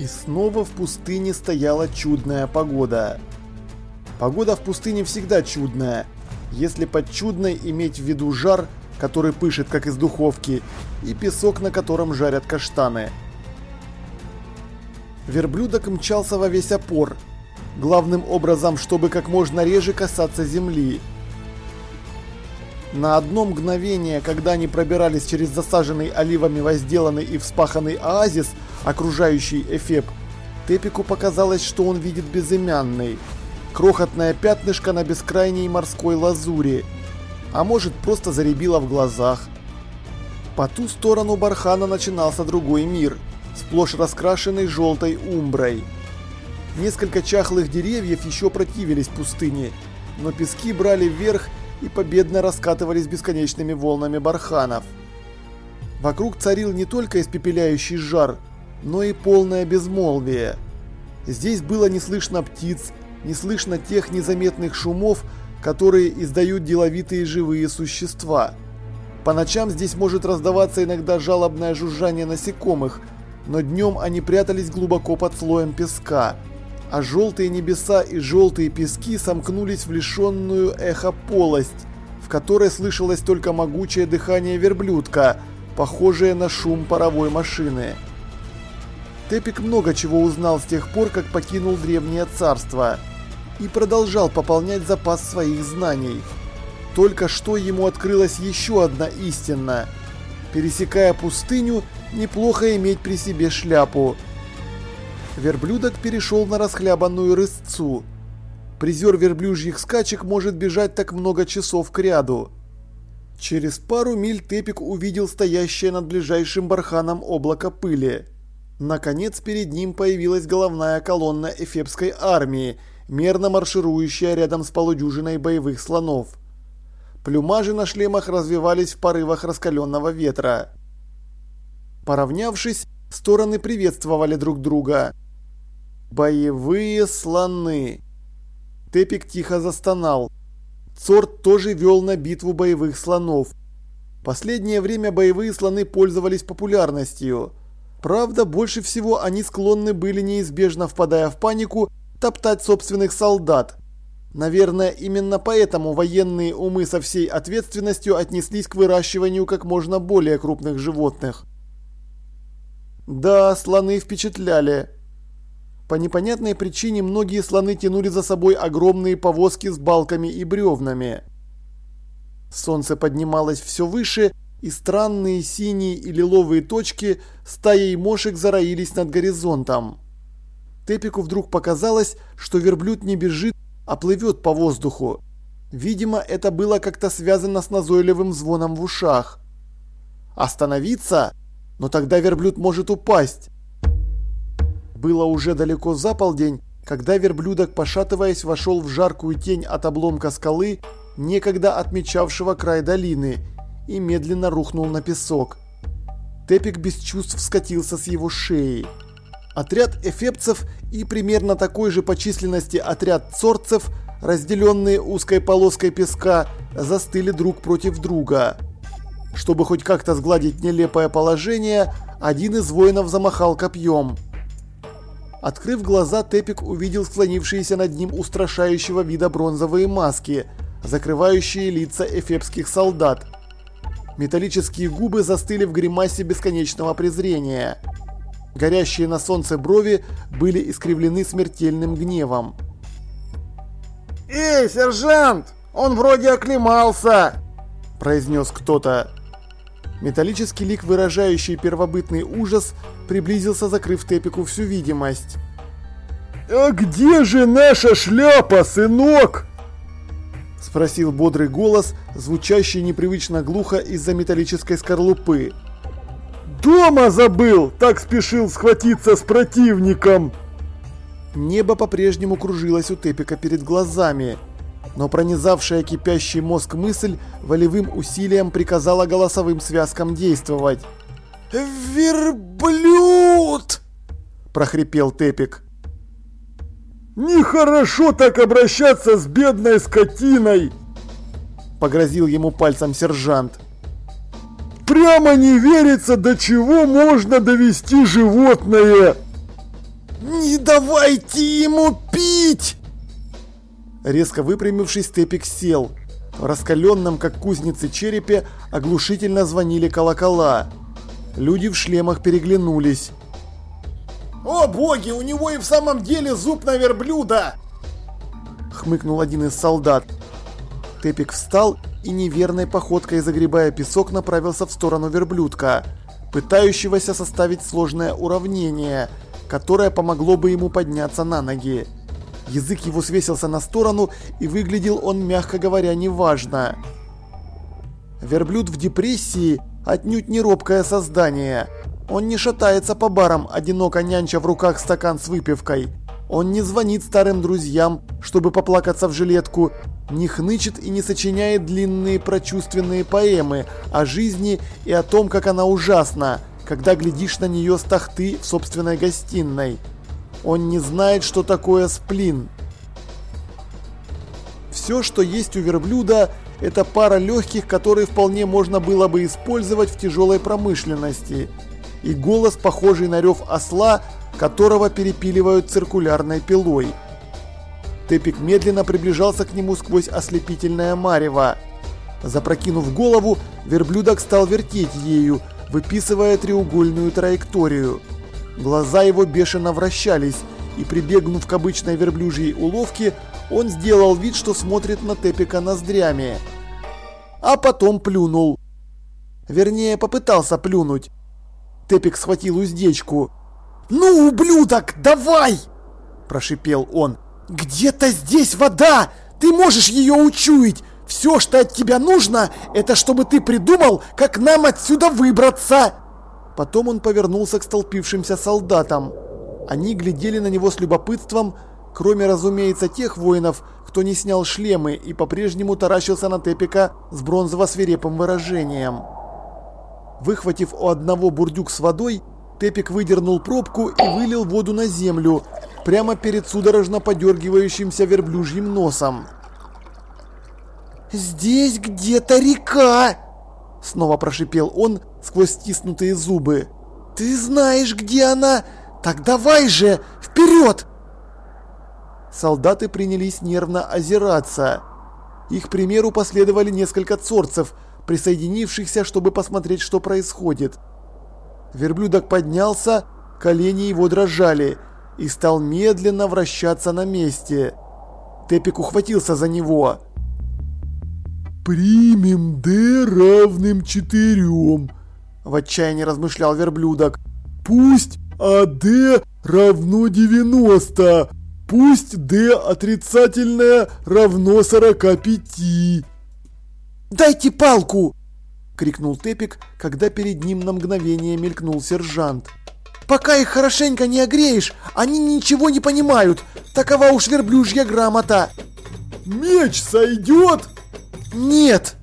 И снова в пустыне стояла чудная погода. Погода в пустыне всегда чудная, если под чудной иметь в виду жар, который пышет как из духовки, и песок, на котором жарят каштаны. Верблюдок мчался во весь опор, главным образом, чтобы как можно реже касаться земли. На одно мгновение, когда они пробирались через засаженный оливами возделанный и вспаханный оазис, окружающий Эфеп, Тепику показалось, что он видит безымянный. Крохотное пятнышко на бескрайней морской лазури. А может, просто заребило в глазах. По ту сторону бархана начинался другой мир, сплошь раскрашенный желтой умброй. Несколько чахлых деревьев еще противились пустыне, но пески брали вверх и победно раскатывались бесконечными волнами барханов. Вокруг царил не только испепеляющий жар, но и полное безмолвие. Здесь было не слышно птиц, не слышно тех незаметных шумов, которые издают деловитые живые существа. По ночам здесь может раздаваться иногда жалобное жужжание насекомых, но днем они прятались глубоко под слоем песка, а желтые небеса и желтые пески сомкнулись в лишенную эхо полость, в которой слышалось только могучее дыхание верблюдка, похожее на шум паровой машины. Тепик много чего узнал с тех пор, как покинул древнее царство, и продолжал пополнять запас своих знаний. Только что ему открылась еще одна истина. Пересекая пустыню, неплохо иметь при себе шляпу. Верблюдок перешел на расхлябанную рысцу. Призер верблюжьих скачек может бежать так много часов к ряду. Через пару миль Тепик увидел стоящее над ближайшим барханом облако пыли. Наконец перед ним появилась головная колонна эфепской армии, мерно марширующая рядом с полудюжиной боевых слонов. Плюмажи на шлемах развивались в порывах раскаленного ветра. Поравнявшись, стороны приветствовали друг друга. Боевые слоны. Тепик тихо застонал. Цорт тоже вел на битву боевых слонов. Последнее время боевые слоны пользовались популярностью. Правда, больше всего они склонны были неизбежно впадая в панику, топтать собственных солдат. Наверное, именно поэтому военные умы со всей ответственностью отнеслись к выращиванию как можно более крупных животных. Да, слоны впечатляли. По непонятной причине многие слоны тянули за собой огромные повозки с балками и бревнами. Солнце поднималось все выше, и странные синие и лиловые точки стаей мошек зароились над горизонтом. Тепику вдруг показалось, что верблюд не бежит, а плывет по воздуху. Видимо, это было как-то связано с назойливым звоном в ушах. Остановиться? Но тогда верблюд может упасть. Было уже далеко за полдень, когда верблюдок, пошатываясь, вошел в жаркую тень от обломка скалы, некогда отмечавшего край долины, и медленно рухнул на песок. Тепик без чувств скатился с его шеи. Отряд эфепцев и примерно такой же по численности отряд цорцев, разделенные узкой полоской песка, застыли друг против друга. Чтобы хоть как-то сгладить нелепое положение, один из воинов замахал копьем. Открыв глаза, Тепик увидел склонившиеся над ним устрашающего вида бронзовые маски, закрывающие лица эфепских солдат. Металлические губы застыли в гримасе бесконечного презрения. Горящие на солнце брови были искривлены смертельным гневом. «Эй, сержант! Он вроде оклемался!» – произнес кто-то. Металлический лик, выражающий первобытный ужас, приблизился, закрыв Тепику всю видимость. «А где же наша шляпа, сынок?» Спросил бодрый голос, звучащий непривычно глухо из-за металлической скорлупы. «Дома забыл! Так спешил схватиться с противником!» Небо по-прежнему кружилось у Тепика перед глазами, но пронизавшая кипящий мозг мысль волевым усилием приказала голосовым связкам действовать. «Верблюд!» – прохрипел Тепик. Нехорошо так обращаться с бедной скотиной!» Погрозил ему пальцем сержант. «Прямо не верится, до чего можно довести животное!» Не давайте ему пить! Резко выпрямившись, Тепик сел. В раскаленном, как кузницы черепе, оглушительно звонили колокола. Люди в шлемах переглянулись. «О боги, у него и в самом деле зуб на верблюда!» Хмыкнул один из солдат. Тепик встал и неверной походкой, загребая песок, направился в сторону верблюдка, пытающегося составить сложное уравнение, которое помогло бы ему подняться на ноги. Язык его свесился на сторону, и выглядел он, мягко говоря, неважно. Верблюд в депрессии отнюдь не робкое создание. Он не шатается по барам, одиноко нянча в руках стакан с выпивкой. Он не звонит старым друзьям, чтобы поплакаться в жилетку, не хнычет и не сочиняет длинные прочувственные поэмы о жизни и о том, как она ужасна, когда глядишь на нее с тахты в собственной гостиной. Он не знает, что такое сплин. Все, что есть у верблюда, это пара легких, которые вполне можно было бы использовать в тяжелой промышленности. И голос, похожий на рев осла, которого перепиливают циркулярной пилой. Тепик медленно приближался к нему сквозь ослепительное марево. Запрокинув голову, верблюдок стал вертеть ею, выписывая треугольную траекторию. Глаза его бешено вращались, и прибегнув к обычной верблюжьей уловке, он сделал вид, что смотрит на Тепика ноздрями. А потом плюнул. Вернее, попытался плюнуть. Тепик схватил уздечку. «Ну, ублюдок, давай!» – прошипел он. «Где-то здесь вода! Ты можешь ее учуять! Все, что от тебя нужно, это чтобы ты придумал, как нам отсюда выбраться!» Потом он повернулся к столпившимся солдатам. Они глядели на него с любопытством, кроме, разумеется, тех воинов, кто не снял шлемы и по-прежнему таращился на Тепика с бронзово-свирепым выражением. Выхватив у одного бурдюк с водой, Тепик выдернул пробку и вылил воду на землю, прямо перед судорожно подергивающимся верблюжьим носом. «Здесь где-то река!» Снова прошипел он сквозь стиснутые зубы. «Ты знаешь, где она? Так давай же, вперед!» Солдаты принялись нервно озираться. Их примеру последовали несколько цорцев, присоединившихся, чтобы посмотреть, что происходит. Верблюдок поднялся, колени его дрожали и стал медленно вращаться на месте. Тепик ухватился за него. «Примем d равным четырем», – в отчаянии размышлял верблюдок. «Пусть АД равно 90, пусть d отрицательное равно 45». «Дайте палку!» – крикнул Тепик, когда перед ним на мгновение мелькнул сержант. «Пока их хорошенько не огреешь, они ничего не понимают. Такова уж верблюжья грамота». «Меч сойдет?» «Нет!»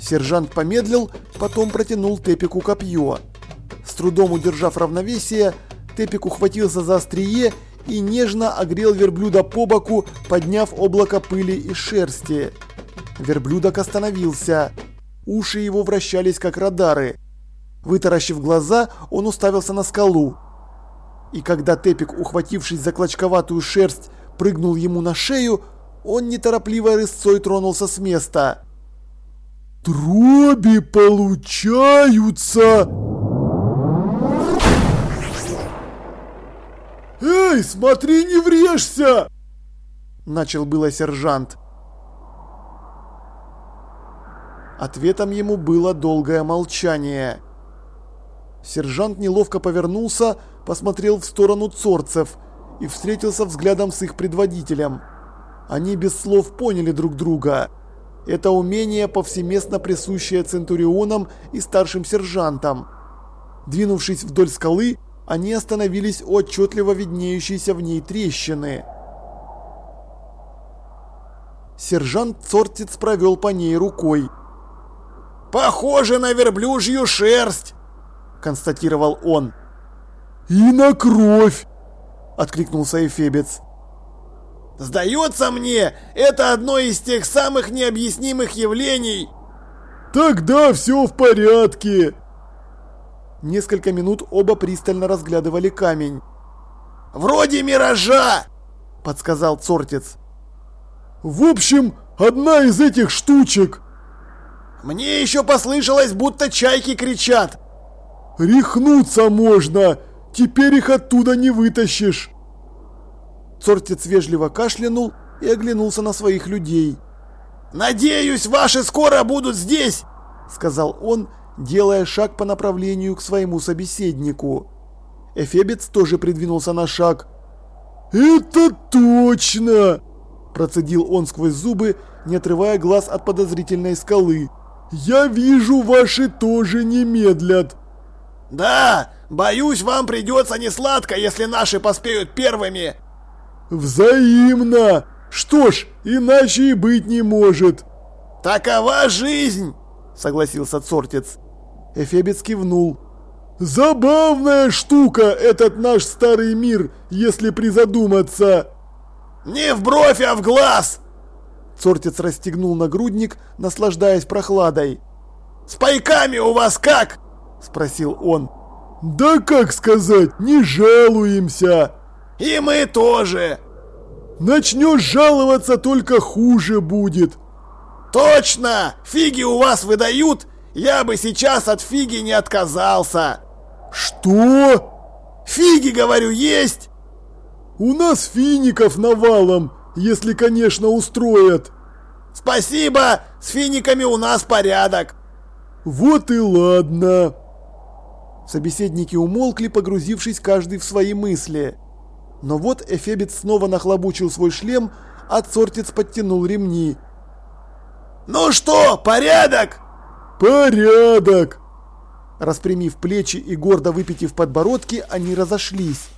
Сержант помедлил, потом протянул Тепику копье. С трудом удержав равновесие, Тепик ухватился за острие и нежно огрел верблюда по боку, подняв облако пыли и шерсти. Верблюдок остановился. Уши его вращались как радары. Вытаращив глаза, он уставился на скалу. И когда Тепик, ухватившись за клочковатую шерсть, прыгнул ему на шею, он неторопливо рысцой тронулся с места. «Дроби получаются!» «Эй, смотри, не врежься!» Начал было сержант. Ответом ему было долгое молчание. Сержант неловко повернулся, посмотрел в сторону цорцев и встретился взглядом с их предводителем. Они без слов поняли друг друга. Это умение повсеместно присущее центурионам и старшим сержантам. Двинувшись вдоль скалы, они остановились у отчетливо виднеющейся в ней трещины. Сержант Цортиц провел по ней рукой. «Похоже на верблюжью шерсть!» – констатировал он. «И на кровь!» – откликнулся Эфебец. Сдается мне, это одно из тех самых необъяснимых явлений. Тогда все в порядке. Несколько минут оба пристально разглядывали камень. Вроде миража, подсказал Цортец. В общем, одна из этих штучек. Мне еще послышалось, будто чайки кричат. Рехнуться можно, теперь их оттуда не вытащишь. Цортец вежливо кашлянул и оглянулся на своих людей. «Надеюсь, ваши скоро будут здесь!» — сказал он, делая шаг по направлению к своему собеседнику. Эфебец тоже придвинулся на шаг. «Это точно!» – процедил он сквозь зубы, не отрывая глаз от подозрительной скалы. «Я вижу, ваши тоже не медлят!» «Да, боюсь, вам придется несладко, если наши поспеют первыми!» «Взаимно! Что ж, иначе и быть не может!» «Такова жизнь!» – согласился Цортец. Эфебец кивнул. «Забавная штука этот наш старый мир, если призадуматься!» «Не в бровь, а в глаз!» Цортец расстегнул нагрудник, наслаждаясь прохладой. «С пайками у вас как?» – спросил он. «Да как сказать, не жалуемся!» «И мы тоже!» «Начнешь жаловаться, только хуже будет!» «Точно! Фиги у вас выдают? Я бы сейчас от фиги не отказался!» «Что?» «Фиги, говорю, есть!» «У нас фиников навалом, если, конечно, устроят!» «Спасибо! С финиками у нас порядок!» «Вот и ладно!» Собеседники умолкли, погрузившись каждый в свои мысли. Но вот Эфебец снова нахлобучил свой шлем, а Цортец подтянул ремни. «Ну что, порядок?» «Порядок!» Распрямив плечи и гордо выпитив подбородки, они разошлись.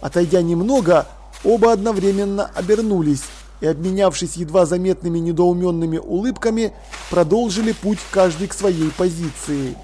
Отойдя немного, оба одновременно обернулись и, обменявшись едва заметными недоуменными улыбками, продолжили путь каждый к своей позиции.